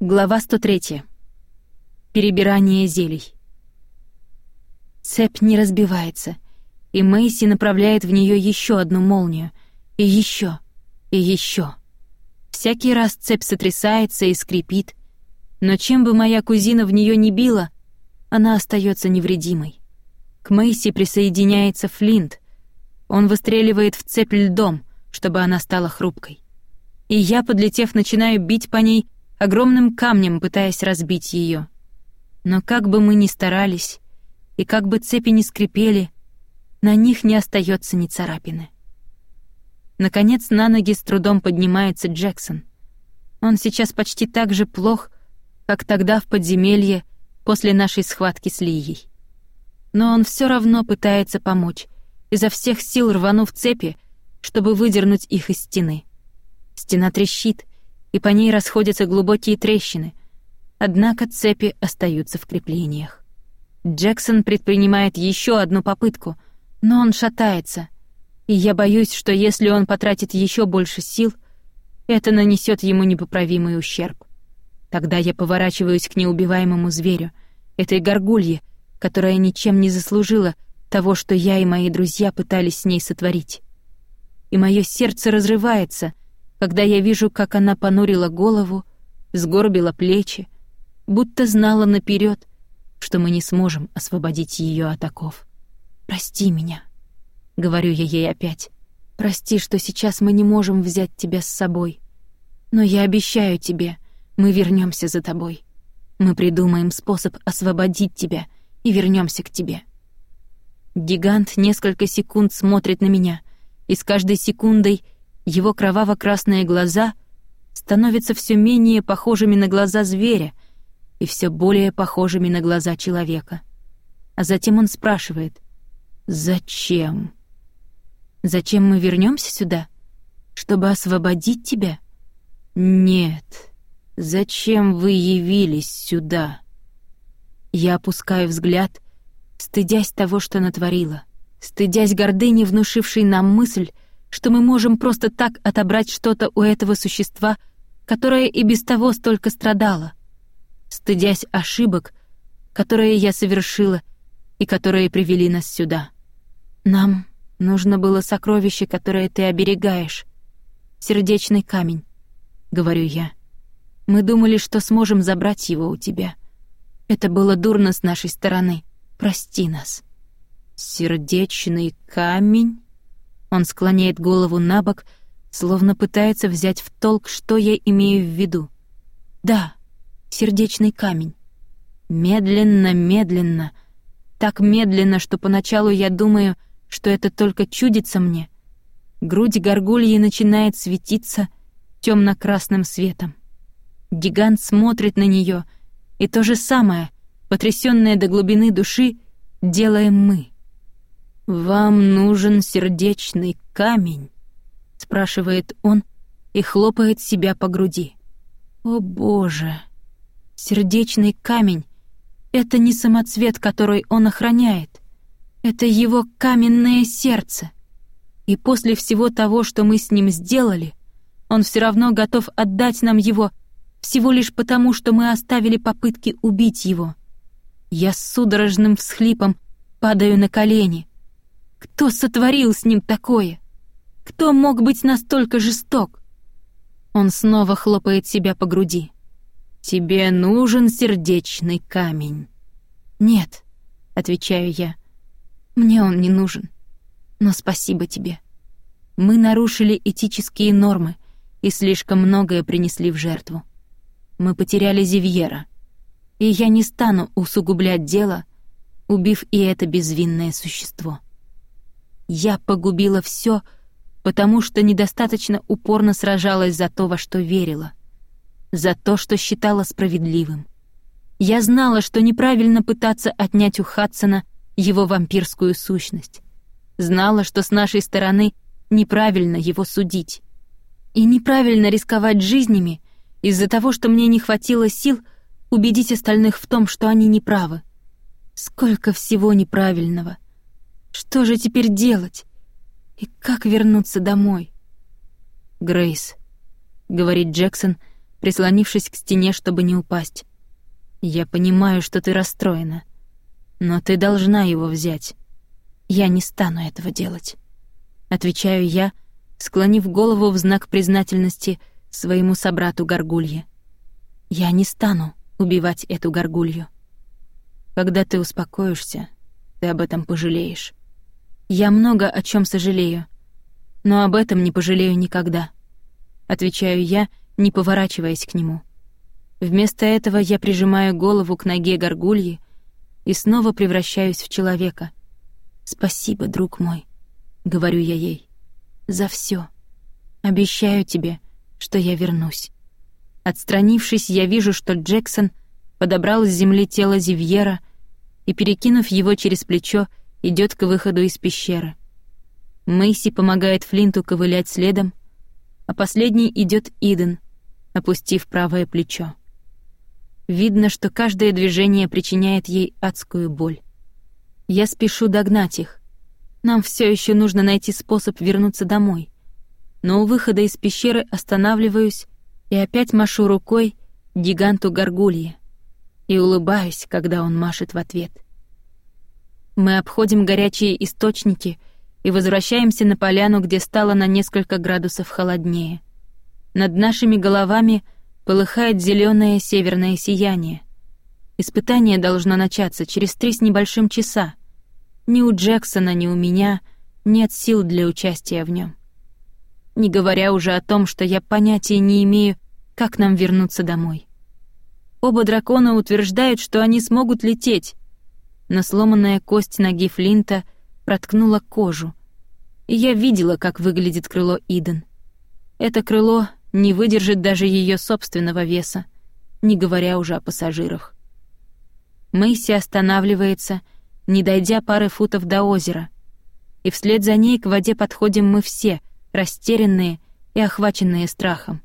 Глава 103. Перебирание зелий. Цепь не разбивается, и Мэйси направляет в нее еще одну молнию, и еще, и еще. Всякий раз цепь сотрясается и скрипит, но чем бы моя кузина в нее не била, она остается невредимой. К Мэйси присоединяется Флинт. Он выстреливает в цепь льдом, чтобы она стала хрупкой. И я, подлетев, начинаю бить по ней огромным камнем, пытаясь разбить ее. Но как бы мы ни старались, и как бы цепи ни скрипели, на них не остается ни царапины. Наконец на ноги с трудом поднимается Джексон. Он сейчас почти так же плох, как тогда в подземелье после нашей схватки с Лией. Но он все равно пытается помочь, изо всех сил рванув цепи, чтобы выдернуть их из стены. Стена трещит, и по ней расходятся глубокие трещины, однако цепи остаются в креплениях. Джексон предпринимает еще одну попытку, но он шатается, и я боюсь, что если он потратит еще больше сил, это нанесет ему непоправимый ущерб. Тогда я поворачиваюсь к неубиваемому зверю, этой горгулье, которая ничем не заслужила того, что я и мои друзья пытались с ней сотворить. И мое сердце разрывается — когда я вижу, как она понурила голову, сгорбила плечи, будто знала наперед, что мы не сможем освободить ее от оков. «Прости меня», — говорю я ей опять. «Прости, что сейчас мы не можем взять тебя с собой. Но я обещаю тебе, мы вернемся за тобой. Мы придумаем способ освободить тебя и вернемся к тебе». Гигант несколько секунд смотрит на меня, и с каждой секундой его кроваво-красные глаза становятся все менее похожими на глаза зверя и все более похожими на глаза человека. А затем он спрашивает «Зачем?» «Зачем мы вернемся сюда? Чтобы освободить тебя?» «Нет. Зачем вы явились сюда?» Я опускаю взгляд, стыдясь того, что натворила, стыдясь гордыни, внушившей нам мысль, что мы можем просто так отобрать что-то у этого существа, которое и без того столько страдало, стыдясь ошибок, которые я совершила и которые привели нас сюда. Нам нужно было сокровище, которое ты оберегаешь, сердечный камень, говорю я. Мы думали, что сможем забрать его у тебя. Это было дурно с нашей стороны. Прости нас. Сердечный камень? Он склоняет голову на бок, словно пытается взять в толк, что я имею в виду. Да, сердечный камень. Медленно, медленно, так медленно, что поначалу я думаю, что это только чудится мне. Грудь горгульи начинает светиться темно-красным светом. Гигант смотрит на нее, и то же самое, потрясённое до глубины души, делаем мы. «Вам нужен сердечный камень?» — спрашивает он и хлопает себя по груди. «О боже! Сердечный камень — это не самоцвет, который он охраняет. Это его каменное сердце. И после всего того, что мы с ним сделали, он все равно готов отдать нам его всего лишь потому, что мы оставили попытки убить его. Я с судорожным всхлипом падаю на колени — кто сотворил с ним такое? Кто мог быть настолько жесток? Он снова хлопает себя по груди. «Тебе нужен сердечный камень». «Нет», — отвечаю я, — «мне он не нужен. Но спасибо тебе. Мы нарушили этические нормы и слишком многое принесли в жертву. Мы потеряли Зивьера, и я не стану усугублять дело, убив и это безвинное существо». Я погубила все, потому что недостаточно упорно сражалась за то, во что верила, за то, что считала справедливым. Я знала, что неправильно пытаться отнять у Хадсона его вампирскую сущность. Знала, что с нашей стороны неправильно его судить. И неправильно рисковать жизнями из-за того, что мне не хватило сил убедить остальных в том, что они неправы. Сколько всего неправильного. Что же теперь делать? И как вернуться домой? Грейс, говорит Джексон, прислонившись к стене, чтобы не упасть. «Я понимаю, что ты расстроена, но ты должна его взять. Я не стану этого делать», — отвечаю я, склонив голову в знак признательности своему собрату Горгулье. «Я не стану убивать эту Горгулью. Когда ты успокоишься, ты об этом пожалеешь. Я много о чем сожалею, но об этом не пожалею никогда. Отвечаю я, не поворачиваясь к нему. Вместо этого я прижимаю голову к ноге горгульи и снова превращаюсь в человека. «Спасибо, друг мой», — говорю я ей, — «за все. Обещаю тебе, что я вернусь». Отстранившись, я вижу, что Джексон подобрал с земли тело Зивьера и, перекинув его через плечо, идет к выходу из пещеры. Мэйси помогает Флинту ковылять следом, а последний идет Иден, опустив правое плечо. Видно, что каждое движение причиняет ей адскую боль. Я спешу догнать их. Нам все еще нужно найти способ вернуться домой. Но у выхода из пещеры останавливаюсь и опять машу рукой гиганту Гаргульи и улыбаюсь, когда он машет в ответ. Мы обходим горячие источники и возвращаемся на поляну, где стало на несколько градусов холоднее. Над нашими головами полыхает зеленое северное сияние. Испытание должно начаться через три с небольшим часа. Ни у Джексона, ни у меня нет сил для участия в нем. Не говоря уже о том, что я понятия не имею, как нам вернуться домой. Оба дракона утверждают, что они смогут лететь, но сломанная кость ноги Флинта проткнула кожу, и я видела, как выглядит крыло Иден. Это крыло не выдержит даже ее собственного веса, не говоря уже о пассажирах. Мэйси останавливается, не дойдя пары футов до озера, и вслед за ней к воде подходим мы все, растерянные и охваченные страхом.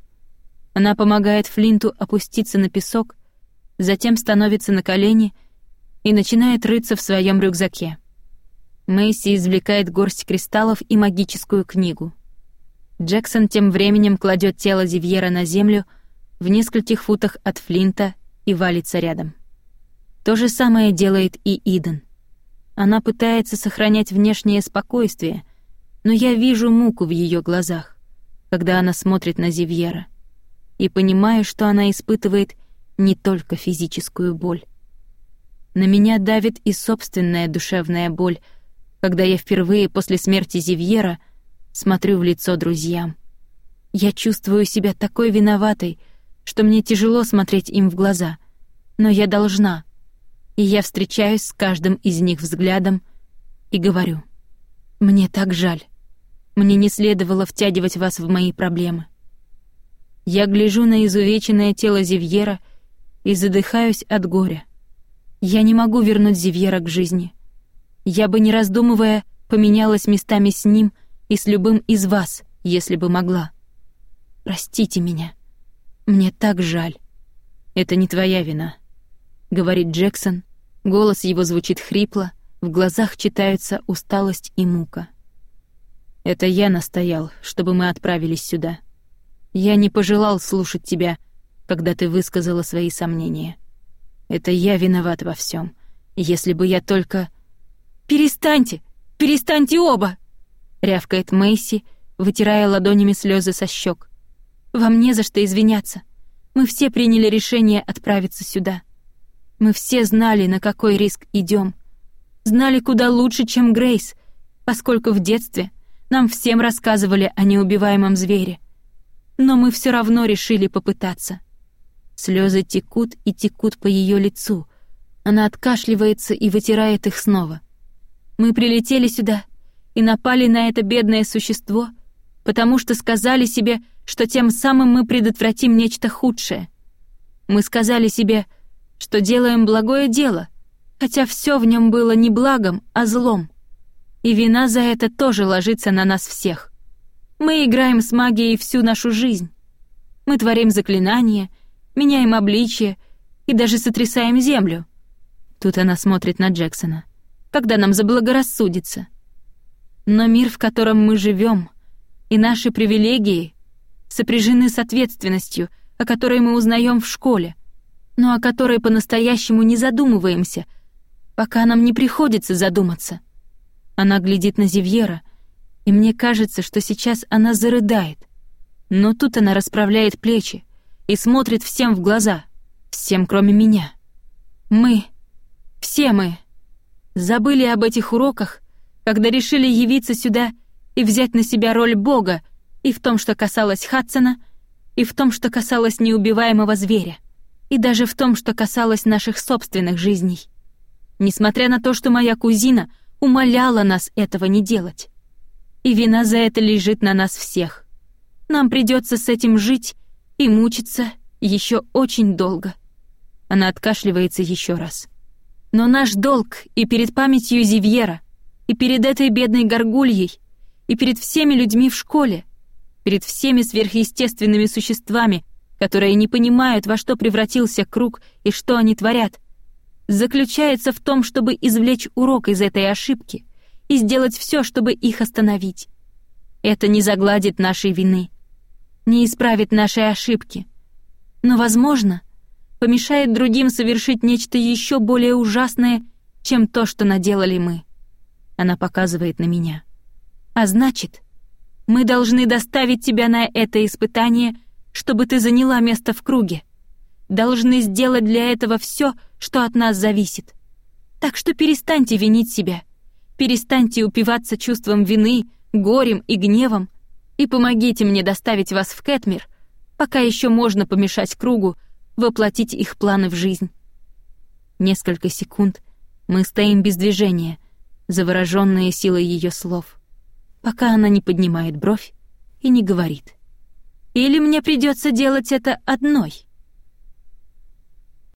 Она помогает Флинту опуститься на песок, затем становится на колени и начинает рыться в своем рюкзаке. Мэйси извлекает горсть кристаллов и магическую книгу. Джексон тем временем кладет тело Зивьера на землю в нескольких футах от Флинта и валится рядом. То же самое делает и Иден. Она пытается сохранять внешнее спокойствие, но я вижу муку в ее глазах, когда она смотрит на Зивьера — и понимаю, что она испытывает не только физическую боль. На меня давит и собственная душевная боль, когда я впервые после смерти Зивьера смотрю в лицо друзьям. Я чувствую себя такой виноватой, что мне тяжело смотреть им в глаза, но я должна. И я встречаюсь с каждым из них взглядом и говорю: "Мне так жаль. Мне не следовало втягивать вас в мои проблемы. Я гляжу на изувеченное тело Зивьера и задыхаюсь от горя. Я не могу вернуть Зивьера к жизни. Я бы, не раздумывая, поменялась местами с ним и с любым из вас, если бы могла. Простите меня. Мне так жаль. Это не твоя вина, говорит Джексон. Голос его звучит хрипло, в глазах читаются усталость и мука. Это я настоял, чтобы мы отправились сюда. Я не пожелал слушать тебя, когда ты высказала свои сомнения. Это я виноват во всем. Если бы я только... «Перестаньте! Перестаньте оба!» — рявкает Мэйси, вытирая ладонями слезы со щек. «Вам не за что извиняться. Мы все приняли решение отправиться сюда. Мы все знали, на какой риск идем. Знали куда лучше, чем Грейс, поскольку в детстве нам всем рассказывали о неубиваемом звере — но мы все равно решили попытаться. Слезы текут и текут по ее лицу. Она откашливается и вытирает их снова. Мы прилетели сюда и напали на это бедное существо, потому что сказали себе, что тем самым мы предотвратим нечто худшее. Мы сказали себе, что делаем благое дело, хотя все в нем было не благом, а злом. И вина за это тоже ложится на нас всех. Мы играем с магией всю нашу жизнь. Мы творим заклинания, меняем обличие и даже сотрясаем землю. Тут она смотрит на Джексона. Когда нам заблагорассудится. Но мир, в котором мы живем, и наши привилегии сопряжены с ответственностью, о которой мы узнаем в школе, но о которой по-настоящему не задумываемся, пока нам не приходится задуматься. Она глядит на Зивьера, и мне кажется, что сейчас она зарыдает. Но тут она расправляет плечи и смотрит всем в глаза, всем кроме меня. Мы, все мы, забыли об этих уроках, когда решили явиться сюда и взять на себя роль Бога и в том, что касалось Хадсона, и в том, что касалось неубиваемого зверя, и даже в том, что касалось наших собственных жизней. Несмотря на то, что моя кузина умоляла нас этого не делать. И вина за это лежит на нас всех. Нам придется с этим жить и мучиться еще очень долго. Она откашливается еще раз. Но наш долг и перед памятью Зивьера, и перед этой бедной горгульей, и перед всеми людьми в школе, перед всеми сверхъестественными существами, которые не понимают, во что превратился круг и что они творят, заключается в том, чтобы извлечь урок из этой ошибки и сделать все, чтобы их остановить. Это не загладит нашей вины, не исправит нашей ошибки, но, возможно, помешает другим совершить нечто еще более ужасное, чем то, что наделали мы. Она показывает на меня. А значит, мы должны доставить тебя на это испытание, чтобы ты заняла место в круге. Должны сделать для этого все, что от нас зависит. Так что перестаньте винить себя. Перестаньте упиваться чувством вины, горем и гневом и помогите мне доставить вас в Кэтмир, пока еще можно помешать кругу воплотить их планы в жизнь. Несколько секунд мы стоим без движения, завороженные силой ее слов пока она не поднимает бровь и не говорит. «Или мне придется делать это одной?»